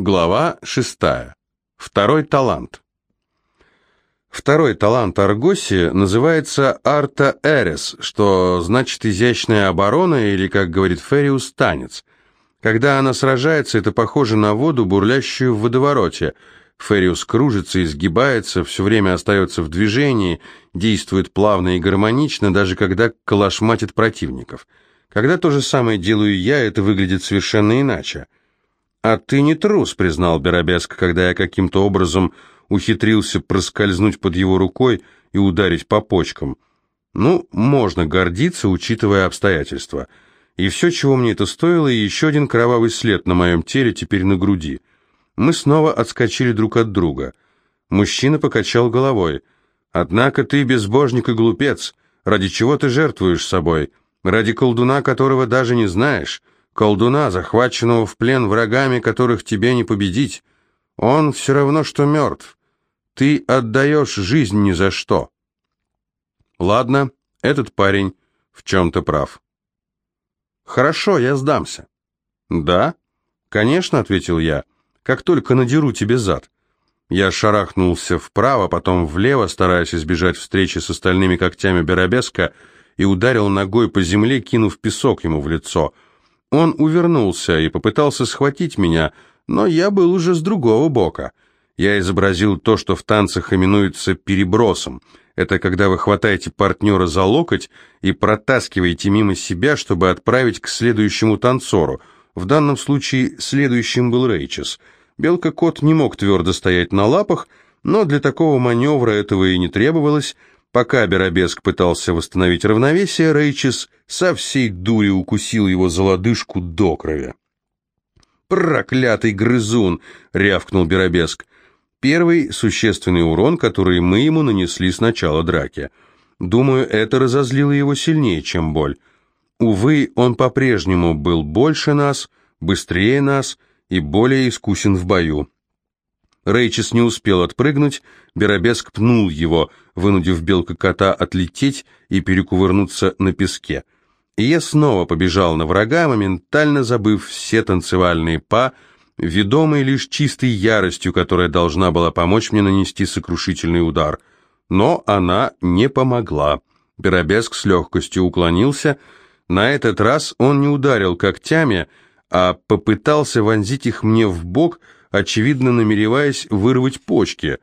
Глава шестая. Второй талант. Второй талант Аргоси называется «Арта Эрес», что значит «изящная оборона» или, как говорит Фериус, «танец». Когда она сражается, это похоже на воду, бурлящую в водовороте. Фериус кружится, изгибается, все время остается в движении, действует плавно и гармонично, даже когда калашматит противников. Когда то же самое делаю я, это выглядит совершенно иначе. «А ты не трус», — признал Беробеск, когда я каким-то образом ухитрился проскользнуть под его рукой и ударить по почкам. Ну, можно гордиться, учитывая обстоятельства. И все, чего мне это стоило, и еще один кровавый след на моем теле, теперь на груди. Мы снова отскочили друг от друга. Мужчина покачал головой. «Однако ты безбожник и глупец. Ради чего ты жертвуешь собой? Ради колдуна, которого даже не знаешь. Колдуна, захваченного в плен врагами, которых тебе не победить. Он все равно, что мертв. Ты отдаешь жизнь ни за что. Ладно, этот парень в чем-то прав. Хорошо, я сдамся. Да? Конечно, ответил я, как только надеру тебе зад. Я шарахнулся вправо, потом влево, стараясь избежать встречи с остальными когтями Беробеска, и ударил ногой по земле, кинув песок ему в лицо. Он увернулся и попытался схватить меня, но я был уже с другого бока — я изобразил то, что в танцах именуется перебросом. Это когда вы хватаете партнера за локоть и протаскиваете мимо себя, чтобы отправить к следующему танцору. В данном случае следующим был Рейчес. Белка-кот не мог твердо стоять на лапах, но для такого маневра этого и не требовалось. Пока Беробеск пытался восстановить равновесие, Рейчес со всей дури укусил его за лодыжку до крови. «Проклятый грызун!» — рявкнул Беробеск. Первый существенный урон, который мы ему нанесли с начала драки. Думаю, это разозлило его сильнее, чем боль. Увы, он по-прежнему был больше нас, быстрее нас и более искусен в бою. Рейчес не успел отпрыгнуть, Беробеск пнул его, вынудив белка-кота отлететь и перекувырнуться на песке. И я снова побежал на врага, моментально забыв все танцевальные па, ведомый лишь чистой яростью, которая должна была помочь мне нанести сокрушительный удар. Но она не помогла. Беробеск с легкостью уклонился. На этот раз он не ударил когтями, а попытался вонзить их мне в бок, очевидно намереваясь вырвать почки.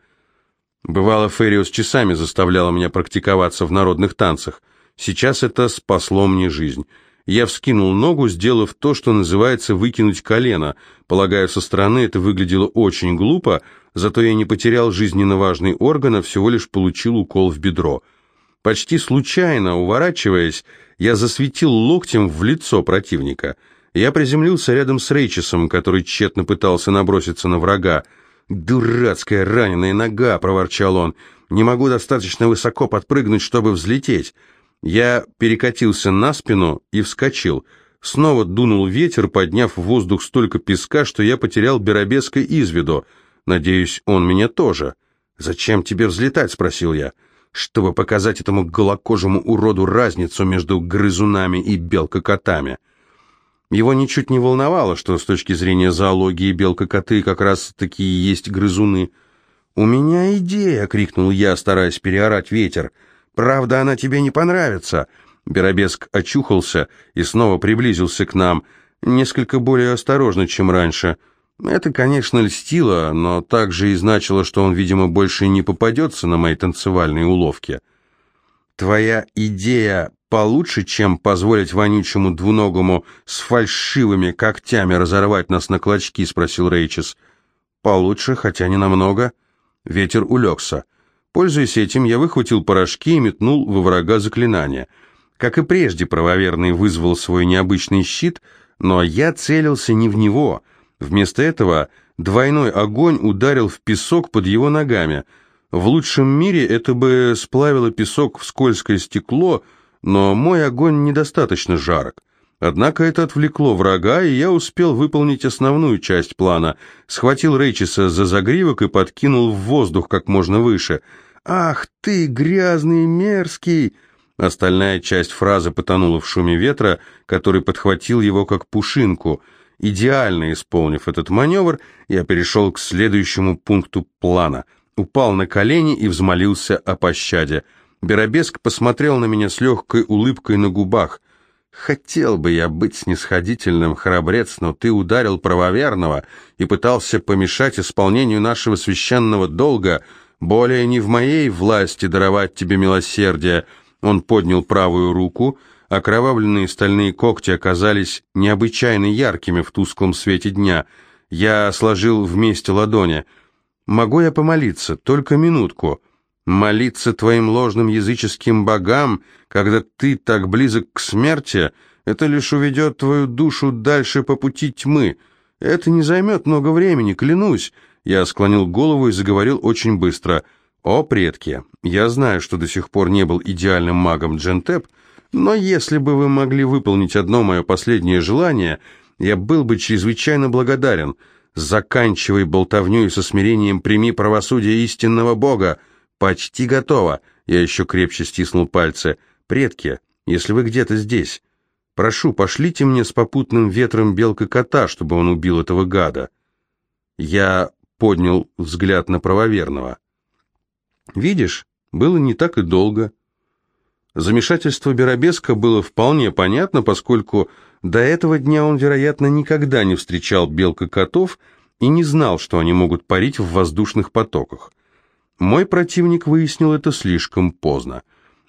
Бывало, Фериус часами заставляла меня практиковаться в народных танцах. Сейчас это спасло мне жизнь. Я вскинул ногу, сделав то, что называется выкинуть колено. Полагаю, со стороны это выглядело очень глупо, зато я не потерял жизненно важный орган, а всего лишь получил укол в бедро. Почти случайно, уворачиваясь, я засветил локтем в лицо противника. Я приземлился рядом с Рейчесом, который тщетно пытался наброситься на врага. «Дурацкая раненая нога!» — проворчал он. «Не могу достаточно высоко подпрыгнуть, чтобы взлететь». Я перекатился на спину и вскочил. Снова дунул ветер, подняв в воздух столько песка, что я потерял Беробеска из виду. Надеюсь, он меня тоже. «Зачем тебе взлетать?» — спросил я. «Чтобы показать этому голокожему уроду разницу между грызунами и белкокотами». Его ничуть не волновало, что с точки зрения зоологии белка-коты как раз такие есть грызуны. «У меня идея!» — крикнул я, стараясь переорать ветер — Правда, она тебе не понравится». Беробеск очухался и снова приблизился к нам, несколько более осторожно, чем раньше. Это, конечно, льстило, но также и значило, что он, видимо, больше не попадется на мои танцевальные уловки. «Твоя идея получше, чем позволить вонючему двуногому с фальшивыми когтями разорвать нас на клочки?» — спросил Рейчес. «Получше, хотя не намного». Ветер улегся. Пользуясь этим, я выхватил порошки и метнул во врага заклинание. Как и прежде, правоверный вызвал свой необычный щит, но я целился не в него. Вместо этого двойной огонь ударил в песок под его ногами. В лучшем мире это бы сплавило песок в скользкое стекло, но мой огонь недостаточно жарок. Однако это отвлекло врага, и я успел выполнить основную часть плана. Схватил Рейчеса за загривок и подкинул в воздух как можно выше — «Ах ты, грязный мерзкий!» Остальная часть фразы потонула в шуме ветра, который подхватил его как пушинку. Идеально исполнив этот маневр, я перешел к следующему пункту плана. Упал на колени и взмолился о пощаде. Беробеск посмотрел на меня с легкой улыбкой на губах. «Хотел бы я быть снисходительным, храбрец, но ты ударил правоверного и пытался помешать исполнению нашего священного долга. Более не в моей власти даровать тебе милосердие». Он поднял правую руку, окровавленные стальные когти оказались необычайно яркими в тусклом свете дня. Я сложил вместе ладони. «Могу я помолиться? Только минутку». Молиться твоим ложным языческим богам, когда ты так близок к смерти, это лишь уведет твою душу дальше по пути тьмы. Это не займет много времени, клянусь. Я склонил голову и заговорил очень быстро. «О, предки, я знаю, что до сих пор не был идеальным магом Джентеп, но если бы вы могли выполнить одно мое последнее желание, я был бы чрезвычайно благодарен. Заканчивай болтовню и со смирением прими правосудие истинного Бога». «Почти готово!» Я еще крепче стиснул пальцы. «Предки, если вы где-то здесь, прошу, пошлите мне с попутным ветром белка-кота, чтобы он убил этого гада». Я поднял взгляд на правоверного. «Видишь, было не так и долго». Замешательство Беробеска было вполне понятно, поскольку до этого дня он, вероятно, никогда не встречал белка-котов и не знал, что они могут парить в воздушных потоках. Мой противник выяснил это слишком поздно.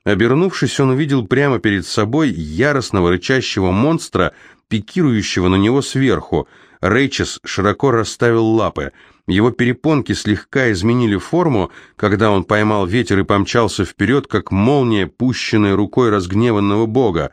Обернувшись, он увидел прямо перед собой яростного рычащего монстра, пикирующего на него сверху. Рейчес широко расставил лапы. Его перепонки слегка изменили форму, когда он поймал ветер и помчался вперед, как молния, пущенная рукой разгневанного бога.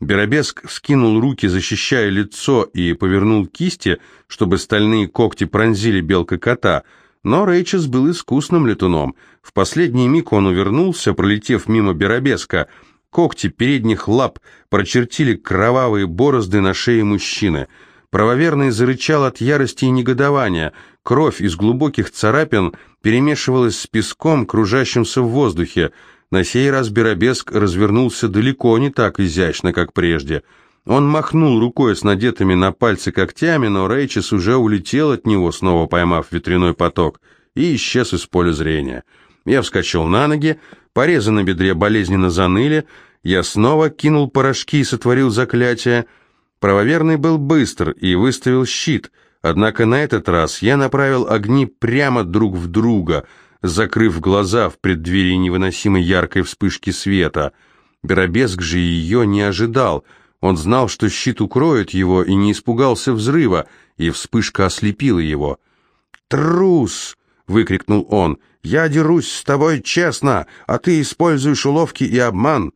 Беробеск вскинул руки, защищая лицо, и повернул кисти, чтобы стальные когти пронзили белка кота — но Рейчес был искусным летуном. В последний миг он увернулся, пролетев мимо Беробеска. Когти передних лап прочертили кровавые борозды на шее мужчины. Правоверный зарычал от ярости и негодования. Кровь из глубоких царапин перемешивалась с песком, кружащимся в воздухе. На сей раз Беробеск развернулся далеко не так изящно, как прежде — он махнул рукой с надетыми на пальцы когтями, но Рейчес уже улетел от него, снова поймав ветряной поток, и исчез из поля зрения. Я вскочил на ноги, порезы на бедре болезненно заныли, я снова кинул порошки и сотворил заклятие. Правоверный был быстр и выставил щит, однако на этот раз я направил огни прямо друг в друга, закрыв глаза в преддверии невыносимой яркой вспышки света. Беробеск же ее не ожидал — он знал, что щит укроет его, и не испугался взрыва, и вспышка ослепила его. «Трус!» — выкрикнул он. «Я дерусь с тобой честно, а ты используешь уловки и обман!»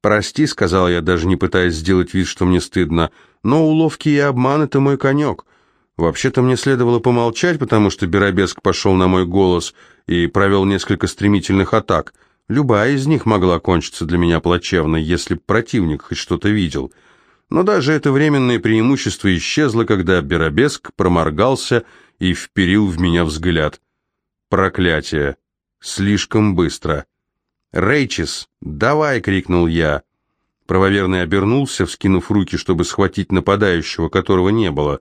«Прости», — сказал я, даже не пытаясь сделать вид, что мне стыдно, «но уловки и обман — это мой конек. Вообще-то мне следовало помолчать, потому что Беробеск пошел на мой голос и провел несколько стремительных атак». Любая из них могла кончиться для меня плачевно, если противник хоть что-то видел. Но даже это временное преимущество исчезло, когда Беробеск проморгался и вперил в меня взгляд. Проклятие! Слишком быстро. «Рейчес, давай!» — крикнул я. Правоверный обернулся, вскинув руки, чтобы схватить нападающего, которого не было.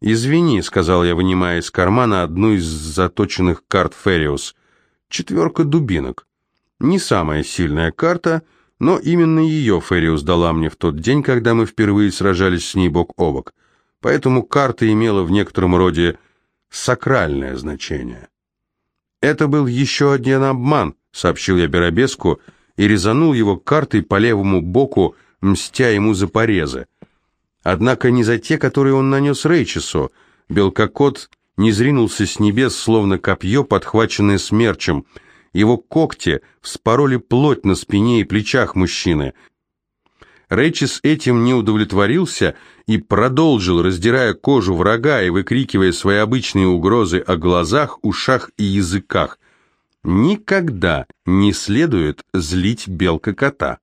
«Извини», — сказал я, вынимая из кармана одну из заточенных карт Фериус. «Четверка дубинок». Не самая сильная карта, но именно ее Фериус дала мне в тот день, когда мы впервые сражались с ней бок о бок. Поэтому карта имела в некотором роде сакральное значение. «Это был еще один обман», — сообщил я Беробеску, и резанул его картой по левому боку, мстя ему за порезы. Однако не за те, которые он нанес Рейчесу. Белкокот не зринулся с небес, словно копье, подхваченное смерчем — его когти вспороли плоть на спине и плечах мужчины. Рэйчис этим не удовлетворился и продолжил, раздирая кожу врага и выкрикивая свои обычные угрозы о глазах, ушах и языках. Никогда не следует злить белка-кота.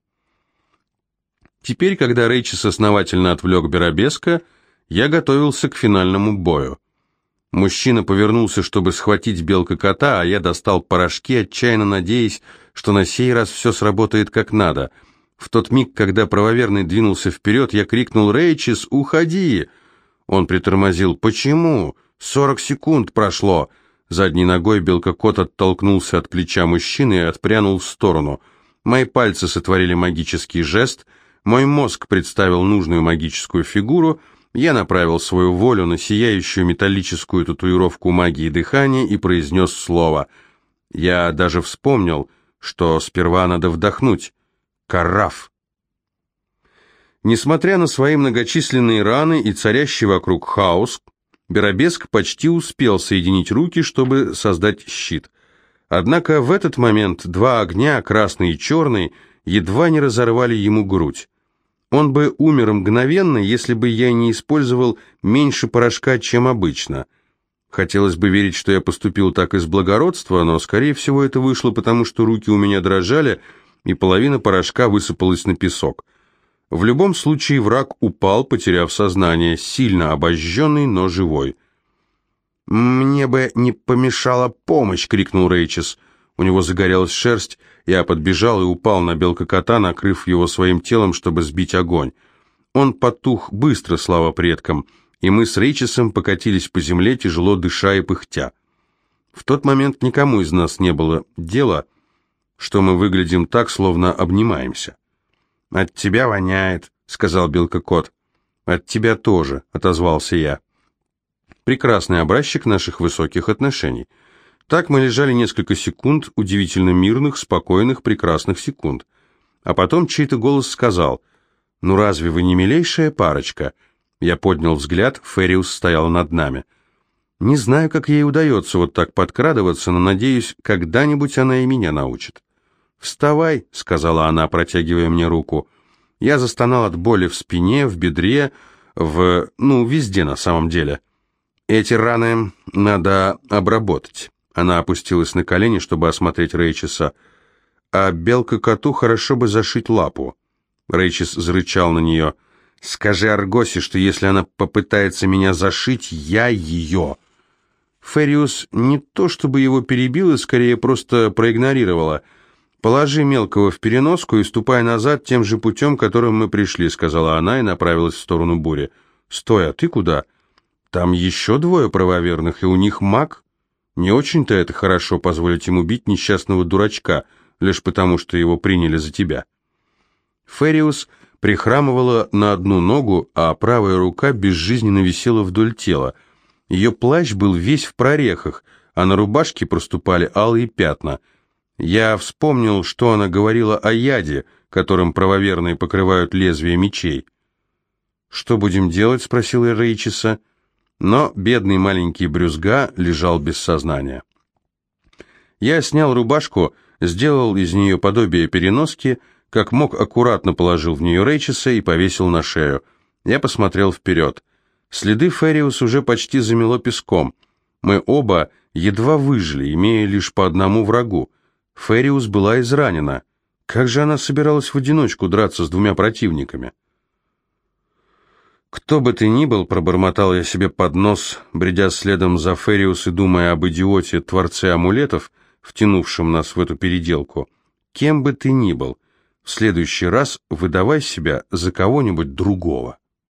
Теперь, когда Рэйчис основательно отвлек Беробеска, я готовился к финальному бою. Мужчина повернулся, чтобы схватить белка-кота, а я достал порошки, отчаянно надеясь, что на сей раз все сработает как надо. В тот миг, когда правоверный двинулся вперед, я крикнул «Рейчис, уходи!» Он притормозил. «Почему? Сорок секунд прошло!» Задней ногой белка-кот оттолкнулся от плеча мужчины и отпрянул в сторону. Мои пальцы сотворили магический жест, мой мозг представил нужную магическую фигуру, я направил свою волю на сияющую металлическую татуировку магии дыхания и произнес слово. Я даже вспомнил, что сперва надо вдохнуть. «Караф!» Несмотря на свои многочисленные раны и царящий вокруг хаос, Беробеск почти успел соединить руки, чтобы создать щит. Однако в этот момент два огня, красный и черный, едва не разорвали ему грудь. Он бы умер мгновенно, если бы я не использовал меньше порошка, чем обычно. Хотелось бы верить, что я поступил так из благородства, но, скорее всего, это вышло потому, что руки у меня дрожали, и половина порошка высыпалась на песок. В любом случае враг упал, потеряв сознание, сильно обожженный, но живой. «Мне бы не помешала помощь!» — крикнул Рейчес. У него загорелась шерсть, я подбежал и упал на белка-кота, накрыв его своим телом, чтобы сбить огонь. Он потух быстро, слава предкам, и мы с Рейчесом покатились по земле, тяжело дыша и пыхтя. В тот момент никому из нас не было дела, что мы выглядим так, словно обнимаемся. «От тебя воняет», — сказал Белка-кот. «От тебя тоже», — отозвался я. Прекрасный образчик наших высоких отношений. Так мы лежали несколько секунд, удивительно мирных, спокойных, прекрасных секунд. А потом чей-то голос сказал, «Ну разве вы не милейшая парочка?» Я поднял взгляд, Фериус стоял над нами. Не знаю, как ей удается вот так подкрадываться, но надеюсь, когда-нибудь она и меня научит. «Вставай», — сказала она, протягивая мне руку. Я застонал от боли в спине, в бедре, в... ну, везде на самом деле. Эти раны надо обработать. Она опустилась на колени, чтобы осмотреть Рейчеса. А белка-коту хорошо бы зашить лапу. Рейчес зарычал на нее. «Скажи Аргосе, что если она попытается меня зашить, я ее...» Фериус не то чтобы его перебил, скорее просто проигнорировала — «Положи мелкого в переноску и ступай назад тем же путем, которым мы пришли», — сказала она и направилась в сторону бури. «Стой, а ты куда? Там еще двое правоверных, и у них маг. Не очень-то это хорошо позволить ему бить несчастного дурачка, лишь потому, что его приняли за тебя». Фериус прихрамывала на одну ногу, а правая рука безжизненно висела вдоль тела. Ее плащ был весь в прорехах, а на рубашке проступали алые пятна — я вспомнил, что она говорила о яде, которым правоверные покрывают лезвия мечей. «Что будем делать?» — спросил я Рейчеса. Но бедный маленький брюзга лежал без сознания. Я снял рубашку, сделал из нее подобие переноски, как мог аккуратно положил в нее Рейчеса и повесил на шею. Я посмотрел вперед. Следы Фериус уже почти замело песком. Мы оба едва выжили, имея лишь по одному врагу. Фериус была изранена. Как же она собиралась в одиночку драться с двумя противниками? «Кто бы ты ни был», — пробормотал я себе под нос, бредя следом за Фериус и думая об идиоте, творце амулетов, втянувшем нас в эту переделку. «Кем бы ты ни был, в следующий раз выдавай себя за кого-нибудь другого».